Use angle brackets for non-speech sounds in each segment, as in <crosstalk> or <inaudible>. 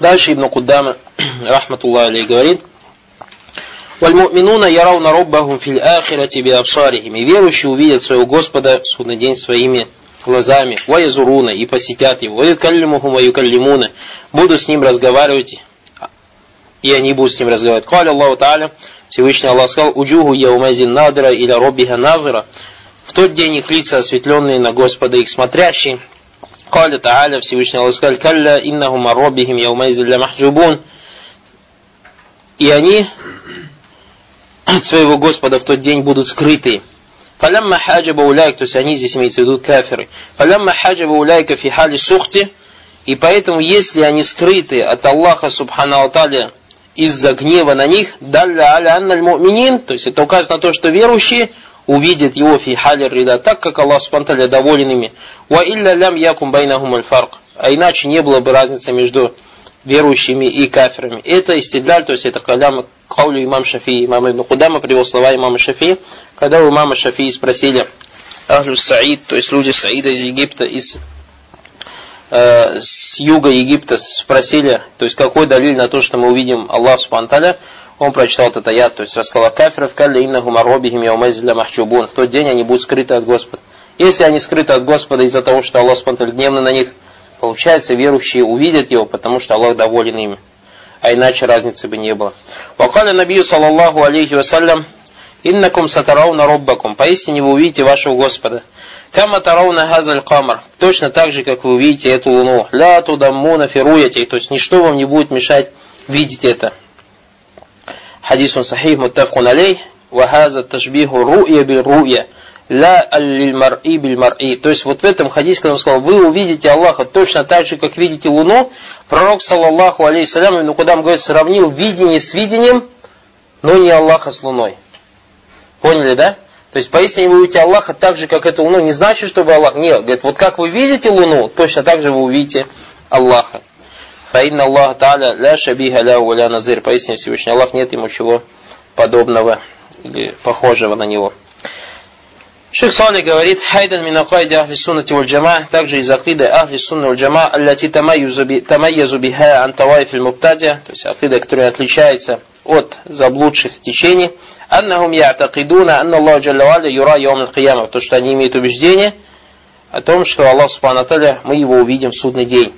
Дальше Ибн Куддама, <clears throat> рахматуллах алей, говорит, «Вальму'минуна ярауна роббахум фил ахирати би абсарихим». И верующие увидят своего Господа в судный день своими глазами. «Ваязуруна» и посетят его. «Ваюкаллимухум ваюкаллимуна». Буду с ним разговаривать, и они будут с ним разговаривать. Каля Аллаху Та'аля, Всевышний Аллах сказал, «Уджуху яумазин надра или роббиха назира». В тот день их лица осветленные на Господа их смотрящие. Каля Та'аля, Всевышний Аллах сказал, «Калля иннахум роббихим яумазин ля махджубун». И они от своего Господа в тот день будут скрыты. Фалямма хаджаба уляйк, то есть они здесь имеются в виду кафиры. Фалямма хаджаба уляйка фи сухти, и поэтому, если они скрыты от Аллаха Субхану Аталя из-за гнева на них, далля аля анналь то есть это указано на то, что верующие увидят его фи хали рида, так как Аллах Субхану доволен ими. Ва илля лям якум байнахум аль фарк. А иначе не было бы разницы между верующими и кафирами. Это истидляль, то есть это калям каулю имам Шафи, имам Ибн Кудама привел слова имама Шафи, когда у имама Шафи спросили Ахлю Саид, то есть люди Саида из Египта, из э, с юга Египта спросили, то есть какой далиль на то, что мы увидим Аллах Субханталя, он прочитал этот аят, то есть рассказал кафиров, калли иннахум арробихим яумазилля махчубун. В тот день они будут скрыты от Господа. Если они скрыты от Господа из-за того, что Аллах Субханталя гневный на них, получается, верующие увидят его, потому что Аллах доволен ими а иначе разницы бы не было. Вакаля Набию саллаллаху алейхи вассалям, иннакум сатарауна роббакум, поистине вы увидите вашего Господа. Кама тарауна газаль камар, точно так же, как вы увидите эту луну. Ля тудаммуна фируяти, то есть ничто вам не будет мешать видеть это. Вахаза ташбиху ру'я бил ру'я ля аллиль мар'i биль мар'i. То есть вот в этом хадисе, когда он сказал, вы увидите Аллаха точно так же, как видите Луну, пророк, саллаллаху алейхиссалям, ну куда он говорит, сравнил видение с видением, но не Аллаха с Луной. Поняли, да? То есть, поистине вы увидите Аллаха так же, как эту Луну. Не значит, что вы Аллах. Нет, говорит, вот как вы видите Луну, точно так же вы увидите Аллаха. Фаинна Аллаха Та'аля ля шабиха ля ля назир. Поистине Всевышний Аллах нет ему чего подобного или похожего на него. Шейх Салли говорит, хайдан мин акайди ахли суннати валь джама, также из акиды ахли сунна валь джама, аллати тамайязу биха ан тавайф муптадия, то есть акида, которая отличается от заблудших течений, аннахум я'такидуна анна Аллах джалла юра аль то что они имеют убеждение о том, что Аллах Субхану Аталя, мы его увидим в судный день.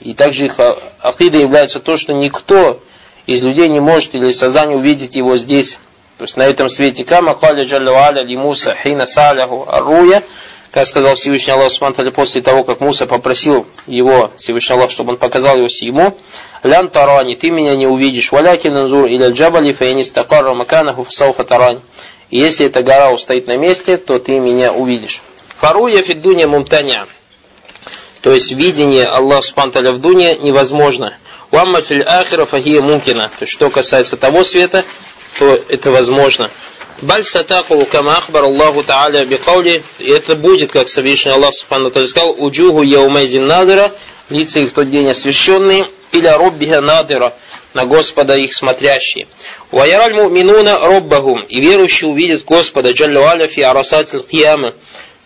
И также их а, акида является то, что никто из людей не может или создание увидеть его здесь, то есть на этом свете. Кама каля джалла ли Муса хина саляху аруя, как сказал Всевышний Аллах Субхану после того, как Муса попросил его, Всевышний Аллах, чтобы он показал его ему, «Лян тарани, ты меня не увидишь, валякин анзур или джабали, фаинистакарра маканаху фасауфа тарани». Если эта гора устоит на месте, то ты меня увидишь. Фаруя фиддуня мумтаня. То есть видение Аллаха Субтитры в дуне невозможно. Уамма фил ахира фахия мумкина. То есть что касается того света, то это возможно. Баль сатакулу кама ахбар Аллаху Та'аля бикаули, это будет, как Всевышний Аллах Субхану сказал, уджугу яумайзин надыра, лица их в тот день освященные, или роббиха надыра, на Господа их смотрящие. Ваяраль муминуна роббахум, и верующие увидят Господа, джаллю аля фи кияма,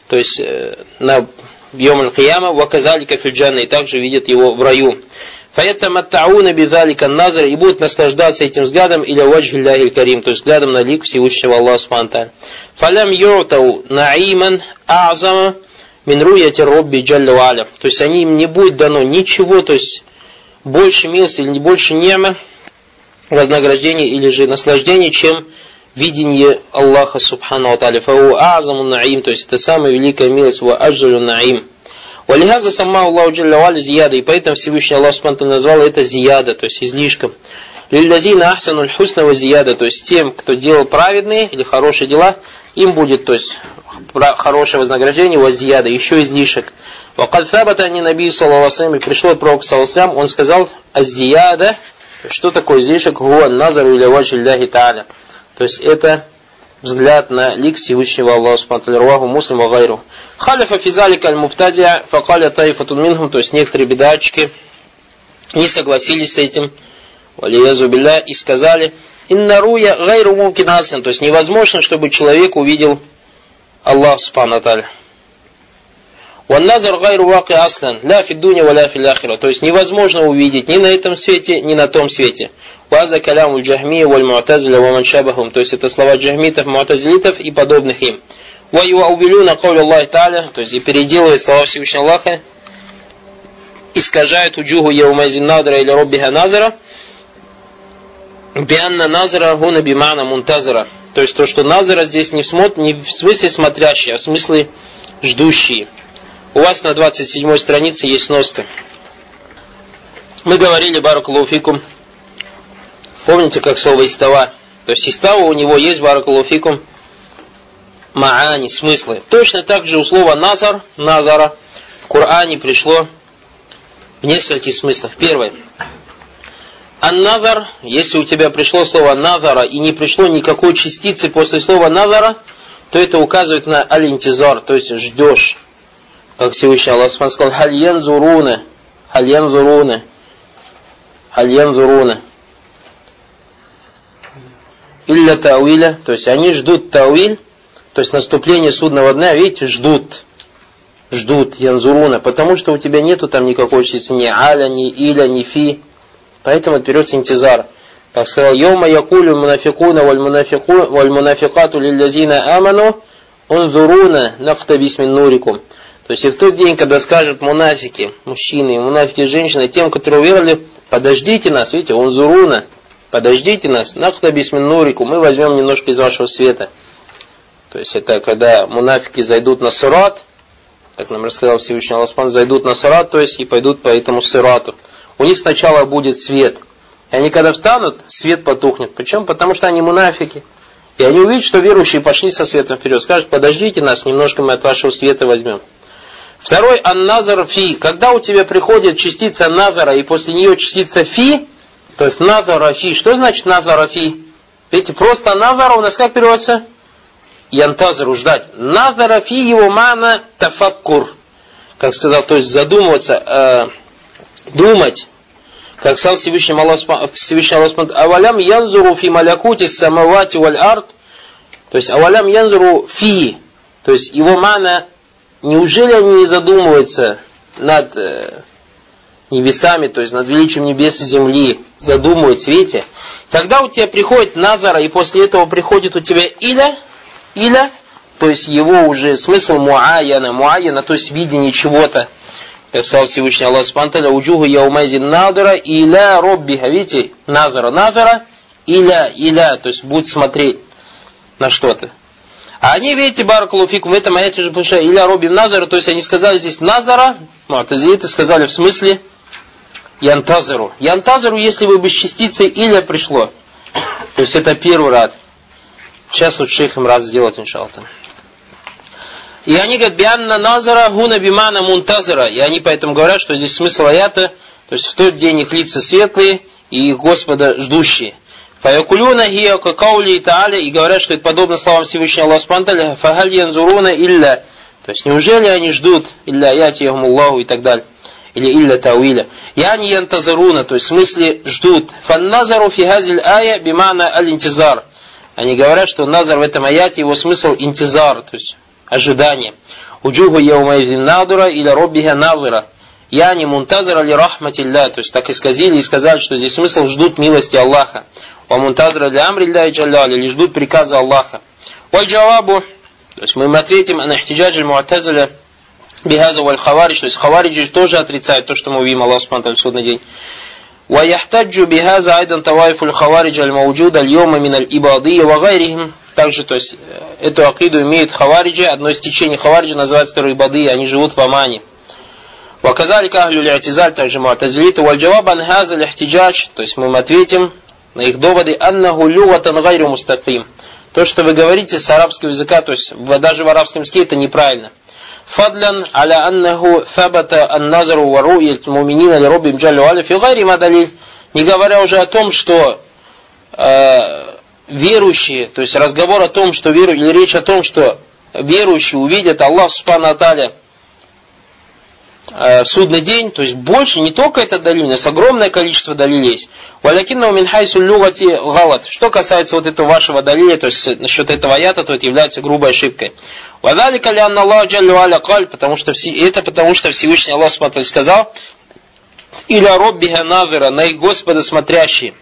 то есть э, на Йом Кияма, ваказалика фильджанна, и также видят его в раю. Фаятаматтауна бидалика назар и будут наслаждаться этим взглядом или ваджхи Аллахи карим, то есть взглядом на лик Всевышнего Аллаха Субхану Фалям юртау наиман а'зама мин руяти робби джалля аля. То есть они им не будет дано ничего, то есть больше милости или больше нема, вознаграждения или же наслаждения, чем видение Аллаха Субхану Аталя. Фау а'заму наим, то есть это самая великая милость, ва аджалю наим. Валихаза сама Аллаху Джаллавали зияда, и поэтому Всевышний Аллах Субтитры назвал это зияда, то есть излишком. Лилязина ахсануль хусного зияда, то есть тем, кто делал праведные или хорошие дела, им будет, то есть хорошее вознаграждение, у зияда, еще излишек. Вакад фабата не наби саллаллаху и пришло пророк саллаллаху он сказал, азияда, что такое излишек, гуа назару или ваджи та'аля. То есть это взгляд на лик Всевышнего Аллаха Субтитры, муслим гайру. Халифа физалика аль-муптадия факаля таифатун минхум, то есть некоторые бедачки не согласились с этим, валиязу билля, и сказали, инна руя гайру мумкин то есть невозможно, чтобы человек увидел Аллах Субхану Аталя. Ванназар гайру ваки аслан, ля фиддуня валя фил То есть невозможно увидеть ни на этом свете, ни на том свете. Ваза каляму джахмия валь муатазиля ва маншабахум. То есть это слова джахмитов, муатазилитов и подобных им. Ва юаувилюна кауля Аллах Та'аля, то есть и переделывает слова Всевышнего Аллаха, искажает уджугу яумайзин надра или роббиха назара, бианна назара гуна бимана мунтазара. То есть то, что назара здесь не в, смот, не в смысле смотрящий, а в смысле ждущий. У вас на 27 странице есть носка. Мы говорили Баракулуфикум. Помните, как слово истава? То есть истава у него есть Баракулуфикум маани, смыслы. Точно так же у слова назар, назара в Коране пришло в нескольких смыслах. Первое. Анназар, если у тебя пришло слово назара и не пришло никакой частицы после слова назара, то это указывает на алинтизар, то есть ждешь. Как Всевышний Аллах сказал, хальян зуруна, хальян зуруна, хальян зуруна. Илля тауиля, то есть они ждут тауиль, то есть наступление судного дня, видите, ждут ждут янзуруна, потому что у тебя нету там никакой частицы ни аля, ни иля, ни фи. Поэтому берется интизар. Как сказал, Йома якулю мунафикуна валь мунафикату лиллязина аману унзуруна нактабис мин нурикум. То есть и в тот день, когда скажут мунафики, мужчины, мунафики, женщины, тем, которые уверовали, подождите нас, видите, унзуруна, подождите нас, нактабис мин нурикум, мы возьмем немножко из вашего света. То есть это когда мунафики зайдут на сурат, как нам рассказал Всевышний Аллах, зайдут на сарат, то есть и пойдут по этому сырату. У них сначала будет свет. И они когда встанут, свет потухнет. Почему? Потому что они мунафики. И они увидят, что верующие пошли со светом вперед. Скажут, подождите нас, немножко мы от вашего света возьмем. Второй анназар фи. Когда у тебя приходит частица назара и после нее частица фи, то есть назара фи. Что значит назара фи? Видите, просто назара у нас как переводится? янтазру ждать. Назара фи его мана тафаккур. Как сказал, то есть задумываться, э, думать. Как сказал Всевышний Аллах, Всевышний Аллах, авалям янзуру фи малякути самавати валь арт. То есть авалям янзуру фи. То есть его мана, неужели они не задумываются над э, небесами, то есть над величием небес и земли, задумываются, видите? Когда у тебя приходит Назара, и после этого приходит у тебя Иля, Иля, то есть его уже смысл муаяна, муаяна, то есть видение чего-то. Как сказал Всевышний Аллах Субтитры, уджуху яумайзин надара иля роббиха. Видите, назара, назара, иля, иля, то есть будет смотреть на что-то. А они, видите, баракалуфикум, в этом аяте же пришло иля роббим назара, то есть они сказали здесь назара, муатазилиты сказали в смысле янтазару. Янтазару, если бы без частицы иля пришло, то есть это первый рад. Сейчас вот шейх им раз сделать, иншаллах. И они говорят, бианна назара гуна бимана мунтазара. И они поэтому говорят, что здесь смысл аята, то есть в тот день их лица светлые и их Господа ждущие. Фаякулюна хия какаули тааля и говорят, что это подобно словам Всевышнего Аллаха Спанталя, фагаль янзуруна илля. То есть неужели они ждут илля яти Аллаху и так далее. Или илля тауиля. Яни янтазаруна, то есть в смысле ждут. Фанназару фи хазиль ая бимана аль-интизар. Они говорят, что назар в этом аяте его смысл интизар, то есть ожидание. Уджуху яумайзин надура или роббиха назира. Я не мунтазара ли рахматилля, то есть так исказили и сказали, что здесь смысл ждут милости Аллаха. Ва мунтазара ли амрилля и джалляли, или ждут приказа Аллаха. Валь джавабу, то есть мы им ответим на ихтиджадж муатазаля бихаза валь хавариш, то есть хавариджи тоже отрицают то, что мы увидим Аллах Субтитры в судный день. ويحتج بهذا أيضا طوائف الخوارج الموجودة اليوم من الإباضية وغيرهم также, то есть, эту акиду имеют хавариджи, одно из течений хавариджи называется второй бады, они живут в Омане. Ваказалика ахлю ли'тизаль, также муатазилиту, вальджаваб ан хаза лихтиджач, то есть мы им ответим на их доводы, аннаху люгатан гайру мустаким. То, что вы говорите с арабского языка, то есть даже в арабском языке это неправильно. فضلا على أنه ثبت النظر ورؤية المؤمنين لربهم جل وعلا في غير ما دليل не говоря уже о том, что э, верующие, то есть разговор о том, что веру, или речь о том, что верующие увидят Аллах Субхану Аталя э, судный день, то есть больше, не только это далиль, но огромное количество далилей есть. Валякинна минхайсу люгати галат. Что касается вот этого вашего далиля, то есть насчет этого аята, то это является грубой ошибкой. Вадалика ли анна Аллах джаллю потому что это потому что Всевышний Аллах смотрел, сказал, или роббиха навера, на их Господа смотрящий.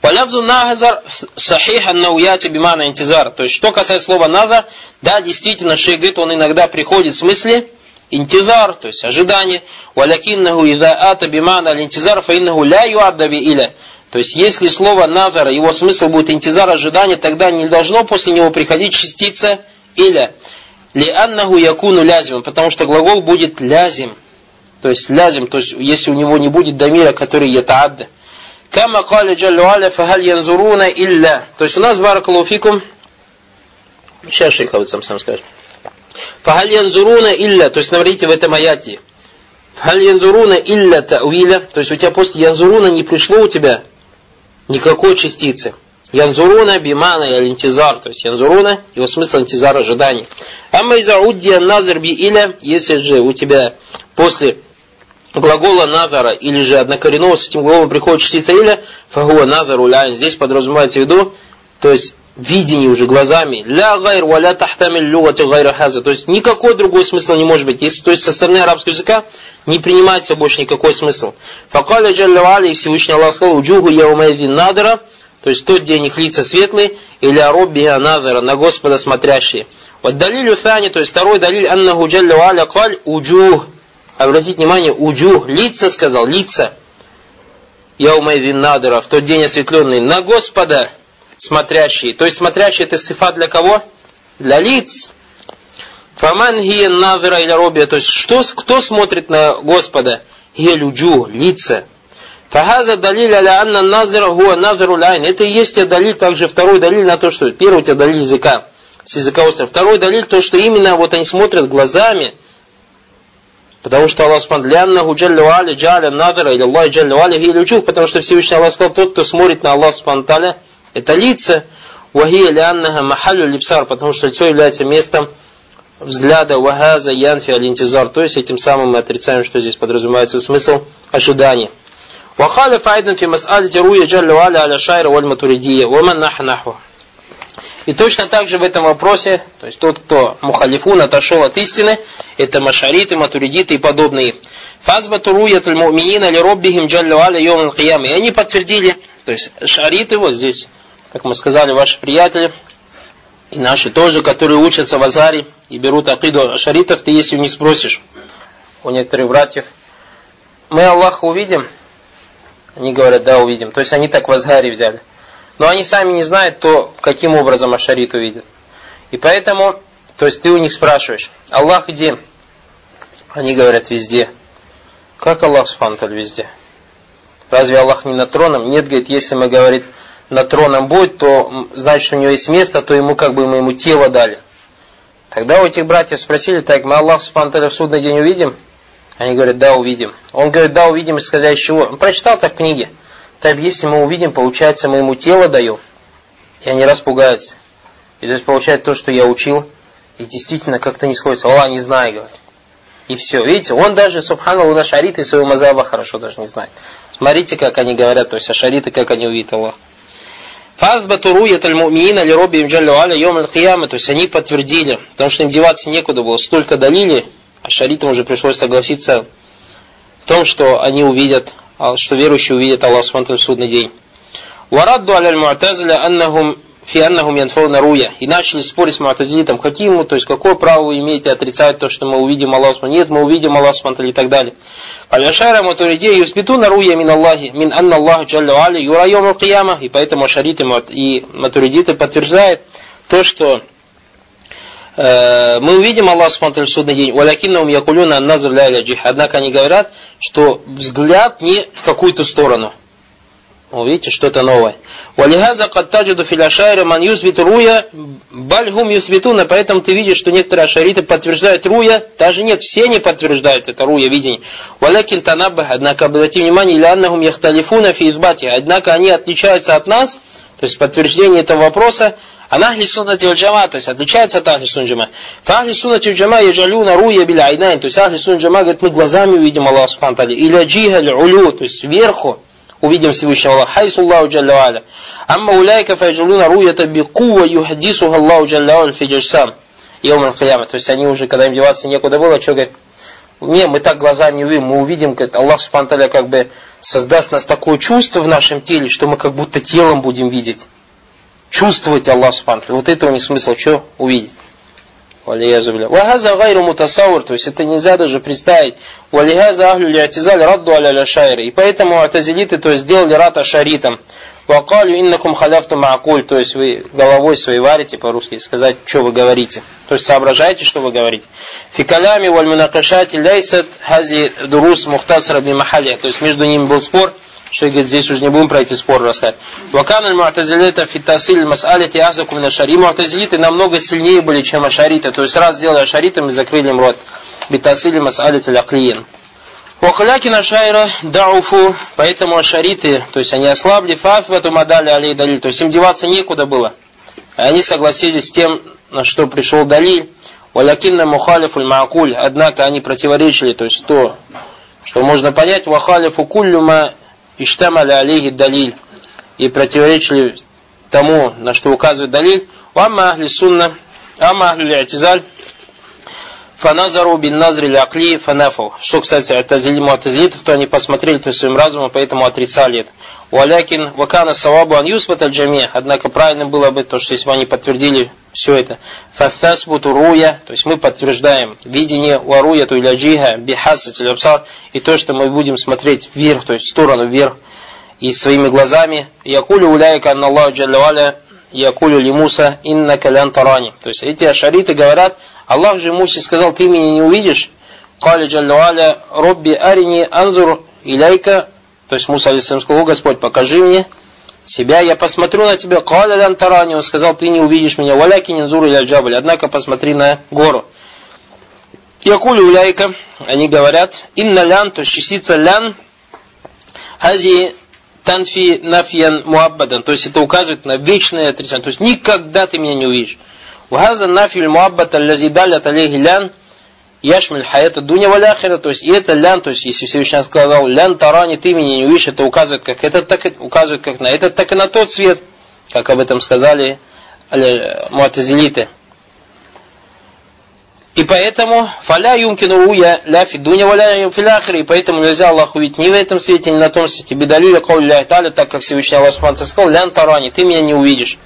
Валявзу нагазар сахих аннауяти бимана интизар. То есть, что касается слова назар, да, действительно, шейх говорит, он иногда приходит в смысле интизар, то есть ожидание. Валякиннаху ида ата бимана интизар, фаиннаху ля юаддаби иля. То есть, если слово назара, его смысл будет интизар, ожидание, тогда не должно после него приходить частица иля. Ли аннаху якуну лязим, потому что глагол будет лязим. То есть лязим, то есть если у него не будет дамира, который ятаадда. Кама кали джаллю аля фахаль янзуруна илля. То есть у нас, баракалуфикум, сейчас шейх сам сам скажет. Фахаль янзуруна илля, то есть смотрите в этом аяте. Фахаль янзуруна илля тауиля, то есть у тебя после янзуруна не пришло у тебя никакой частицы. Янзуруна бимана и интизар, то есть янзуруна, его смысл интизар ожидание. Амма иза уддия назар би иля, если же у тебя после глагола назара или же однокоренного с этим глаголом приходит частица иля, фагуа назару ляйн. Здесь подразумевается в виду, то есть видение уже глазами. Ля гайр валя тахтамиль люгати гайра хаза. То есть никакой другой смысл не может быть. Если, то есть со стороны арабского языка не принимается больше никакой смысл. Факаля джалля и Всевышний Аллах сказал, уджугу яумайдин надара, то есть тот день их лица светлые, или ароббиха надара, на Господа смотрящие. Вот далилю фани, то есть второй далиль, аннаху джалля валя каль уджух, обратите внимание, уджух, лица сказал, лица. Яумайвин надара, в тот день осветленный, на Господа смотрящие. То есть смотрящие это сифа для кого? Для лиц. Фаман хия надара или робия, то есть что, кто смотрит на Господа? Хия люджу, лица. Фахаза далиль аля анна назар хуа назару лайн. Это и есть далиль, также второй далиль на то, что первый у тебя далиль языка, с языка острова. Второй далиль, то, что именно вот они смотрят глазами, Потому что Аллах Субхану Ляннаху Джалли Вали Джаля Надра или Аллах Джалли Вали Гилючух, потому что Всевышний Аллах сказал, тот, кто смотрит на Аллах Субхану это лица, Вахия Ляннаха Махалю Липсар, потому что лицо является местом взгляда. Вахаза Янфи Алинтизар, то есть этим самым мы отрицаем, что здесь подразумевается смысл ожидания. وخالف أيضا في مسألة رؤية جل وعلا على شاعر والمتردية ومن نحو и точно так же в этом вопросе, то есть тот, кто мухалифун, отошел от истины, это машариты, матуридиты и подобные. Фазбату руят муминина ли И они подтвердили, то есть шариты, вот здесь, как мы сказали, ваши приятели, и наши тоже, которые учатся в Азаре и берут акиду шаритов, ты если них спросишь, у некоторых братьев, мы Аллаха увидим? Они говорят, да, увидим. То есть они так в Азгаре взяли. Но они сами не знают, то каким образом Ашарит увидит. И поэтому, то есть ты у них спрашиваешь, Аллах где? Они говорят, везде. Как Аллах Субхану везде? Разве Аллах не на троном? Нет, говорит, если мы, говорит, на троном будет, то значит, у него есть место, то ему как бы мы ему тело дали. Тогда у этих братьев спросили, так, мы Аллах Субхану в судный день увидим? Они говорят, да, увидим. Он говорит, да, увидим, и сказать, из чего? Он прочитал так в книге. Так если мы увидим, получается, мы ему тело даем, и они распугаются. И то есть получается то, что я учил, и действительно как-то не сходится. Аллах не знаю, говорит. И все. Видите, он даже, субханаллах, на шариты своего мазаба хорошо даже не знает. Смотрите, как они говорят, то есть ашариты, как они увидят Аллах. Фазбату руят ли роби им йом аль то есть они подтвердили, потому что им деваться некуда было, столько далили, а шаритам уже пришлось согласиться в том, что они увидят что верующие увидят Аллах Субхану в судный день. Варадду аляль муатазиля аннахум фи аннахум янфауна руя. И начали спорить с муатазилитом, каким, то есть какое право вы имеете отрицать то, что мы увидим Аллах Субхану. Нет, мы увидим Аллах Субхану и так далее. Аляшара матуридия юсбитуна руя мин Аллахи, мин анна Аллах джалля али юра йом кияма. И поэтому ашариты и матуридиты подтверждают то, что э, мы увидим Аллах Субхану в судный день. Валякиннаум якулюна анназр ля Однако они говорят, что взгляд не в какую-то сторону. Вы видите, что-то новое. Валихаза каттаджиду филяшайра ман юсбит руя бальгум юсбитуна. Поэтому ты видишь, что некоторые ашариты подтверждают руя. Даже нет, все не подтверждают это руя видение. ولكن تنبه. Однако обратите внимание, إلى أنهم يختلفون في إثبات. Однако они отличаются от нас, то есть подтверждение этого вопроса, عن أهل السنة والجماعة, то есть отличается от أهل السنة والجماعة. فأهل السنة والجماعة يجعلون الرؤية بالعينين, то есть أهل الجماعة говорит, мы глазами увидим Аллаха سبحانه إلى جهة العلو, то есть сверху увидим Всевышнего Аллаха. حيث الله جل وعلا. أما أولئك فيجعلون الرؤية بقوة يحدثها الله جل وعلا في الأجسام. Йом То есть они уже, когда им деваться некуда было, что говорит, не, мы так глазами не увидим, мы увидим, как Аллах Субхану как бы создаст нас такое чувство в нашем теле, что мы как будто телом будем видеть. Чувствовать Аллах Субхану Вот это у них смысл, что увидеть. Вахаза гайру мутасаур, то есть это нельзя даже представить. Валихаза ахлю лиатизаль радду аля шайры. И поэтому атазилиты, то есть сделали рад ашаритам. Вакалю иннакум халяфту маакуль, то есть вы головой своей варите по-русски, сказать, что вы говорите. То есть соображаете, что вы говорите. Фикалями валь мунакашати ляйсат хази дурус мухтасра би махалия. То есть между ними был спор, что говорит, здесь уже не будем про эти споры рассказать. Вакан аль-му'тазилита фитасиль мас'алити азаку мин ашари. Му'тазилиты намного сильнее были, чем ашариты. То есть раз сделали ашаритами, закрыли им рот. Битасиль мас'алити ляклиин. Вахляки на шайра дауфу, поэтому ашариты, то есть они ослабли, фафвату мадали алей далиль, то есть им деваться некуда было. И они согласились с тем, на что пришел далиль. Валякинна мухалифуль маакуль, однако они противоречили, то есть то, что можно понять, вахалифу куллюма иштамаля алейхи далиль, и противоречили тому, на что указывает далиль. Вамма ахли сунна, амма ахли Фаназару бин назри лякли фанафу. Что, кстати, это муатазилитов, то они посмотрели то своим разумом, поэтому отрицали это. Уалякин вакана савабу ан юсбат аль Однако правильно было бы то, что если бы они подтвердили все это. Фафтасбуту руя, то есть мы подтверждаем видение уаруя ту или джиха бихасат и то, что мы будем смотреть вверх, то есть в сторону вверх и своими глазами. Якулю уляйка анна Аллаху джалля якулю ли Муса инна калян тарани. То есть эти ашариты говорят, Аллах же Мусе сказал, ты меня не увидишь. Кали джалля робби арини анзур иляйка. То есть Муса алейсалам сказал, Господь, покажи мне себя, я посмотрю на тебя. Кали лян тарани. Он сказал, ты не увидишь меня. Валяки нинзур иля джабль. Однако посмотри на гору. Якули уляйка, они говорят, инна лян, то есть частица лян, хази танфи нафьян муаббадан, то есть это указывает на вечное отрицание, то есть никогда ты меня не увидишь. Вахаза нафиль муаббат аллази далят лян яшмиль хаята дуня валяхира, то есть и это лян, то есть если Всевышний сказал лян тарани, ты меня не увидишь, это указывает как это, так указывает как на этот, так и на тот свет, как об этом сказали муатазилиты. И поэтому фаля юмкину руя ля фидуня валя и поэтому нельзя Аллах увидеть ни в этом свете, ни на том свете. Бедалюля кауля таля, так как Всевышний Аллах сказал, лян тарани, ты меня не увидишь.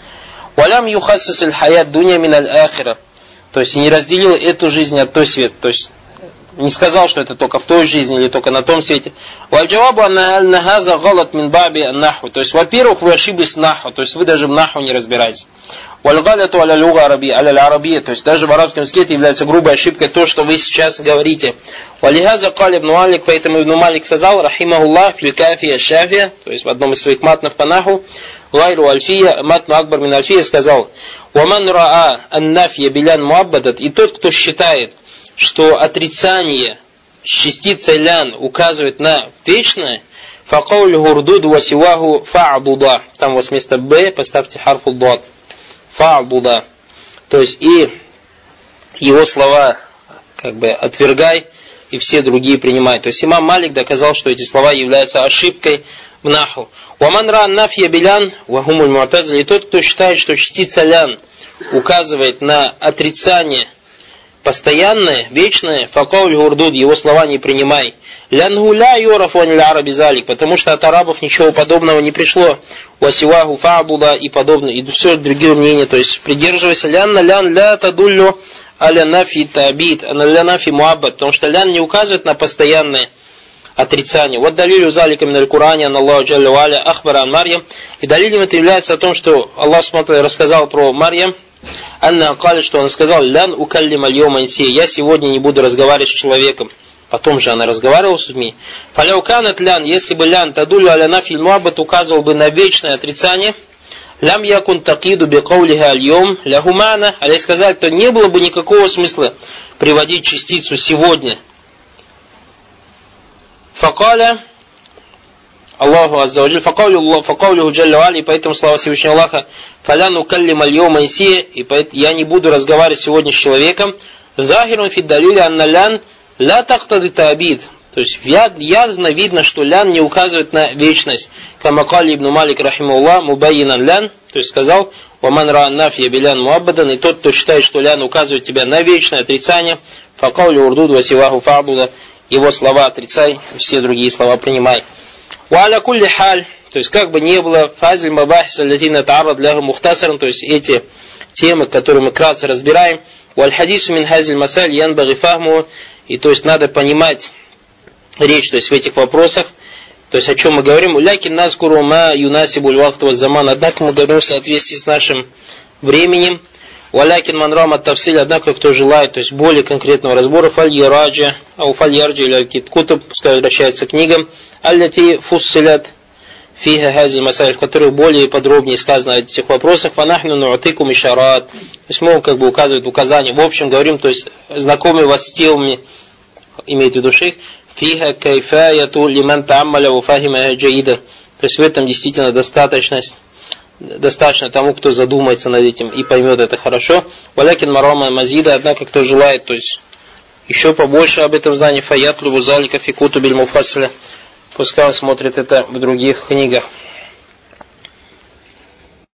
Валям юхассис хаят дуня мин ахира. То есть не разделил эту жизнь от той свет. То есть не сказал, что это только в той жизни или только на том свете. Вальджавабу аннахаза галат мин баби наху. То есть, во-первых, вы ошиблись в наху, то есть вы даже в наху не разбираетесь. Вальгаляту аля луга араби, аля арабия, то есть даже в арабском языке это является грубой ошибкой то, что вы сейчас говорите. Валихаза кали ибн Малик, поэтому ибн Малик сказал, рахимахуллах, филь кафия шафия, то есть в одном из своих матнов по наху, Гайру Альфия, Матну Акбар мин Альфия сказал, «Ваман раа аннафья билян муаббадат» И тот, кто считает, что отрицание частицы лян указывает на вечное, факауль гурдуд васиваху фа'дуда. Там у вас вместо б поставьте харфу дот. Фа'дуда. То есть и его слова как бы отвергай, и все другие принимай. То есть имам Малик доказал, что эти слова являются ошибкой в наху. Ваман ра нафья билян, вахумуль муатазли, тот, кто считает, что частица лян указывает на отрицание постоянное, вечное, факауль гурдуд, его слова не принимай. Лянху ля юрафу араби залик, потому что от арабов ничего подобного не пришло. Васиваху фабуда и подобное, и все другие мнения. То есть придерживайся лян лян ля тадуллю аля нафи табит, а ля нафи муаббат, потому что лян не указывает на постоянное отрицание. Вот далилю залика мин аль-Куране, ан Аллаху джалля валя ахбара Марьям. И далилем это является о том, что Аллах смотрел, рассказал про Марьям, Анна Акали, что он сказал, лян укаллим альома я сегодня не буду разговаривать с человеком. Потом же она разговаривала с людьми. Фаляуканат лян, если бы лян тадулю аляна фильмуабат указывал бы на вечное отрицание, лям якун такиду бекаулиха альем лягумана, а если сказать, то не было бы никакого смысла приводить частицу сегодня Факаля Аллаху Аззаваджаль, факаулю Джалля Али, поэтому слава Всевышнего Аллаха, фаляну каллима льома и я не буду разговаривать сегодня с человеком, захирун фиддалили анналян ля тахтады табид. То есть ясно видно, что лян не указывает на вечность. Камакали ибн Малик рахимуллах мубайинан лян, то есть сказал, Ваман раан нафья билян муаббадан, и тот, кто считает, что лян указывает тебя на вечное отрицание, факаули урдуд васиваху фабуда, его слова отрицай, все другие слова принимай. Валя кулли халь, то есть как бы не было, фазиль мабахис аллатина таарад ляху мухтасаран, то есть эти темы, которые мы кратко разбираем, валь хадису мин хазиль масаль ян багифахму, и то есть надо понимать речь, то есть в этих вопросах, то есть о чем мы говорим? Улякин нас ма юнасибуль вахту заман. Однако мы говорим в соответствии с нашим временем. Валякин манрама тавсиль, однако кто желает, то есть более конкретного разбора, фаль яраджа, ау фаль ярджа или кутуб, пускай возвращается к книгам, алляти фуссилят фиха хази масаль, в которых более подробнее сказано о этих вопросах, фанахну нуатыку мишарат, то есть мы как бы указывают указания, в общем говорим, то есть знакомы вас с темами, имеет в виду шейх, фиха кайфаяту лиман таамаля уфахима джаида. То есть в этом действительно достаточность достаточно тому, кто задумается над этим и поймет это хорошо. Валякин марома мазида, однако кто желает, то есть еще побольше об этом знании, фаят лубузалика фикуту биль муфасля. Пускай он смотрит это в других книгах.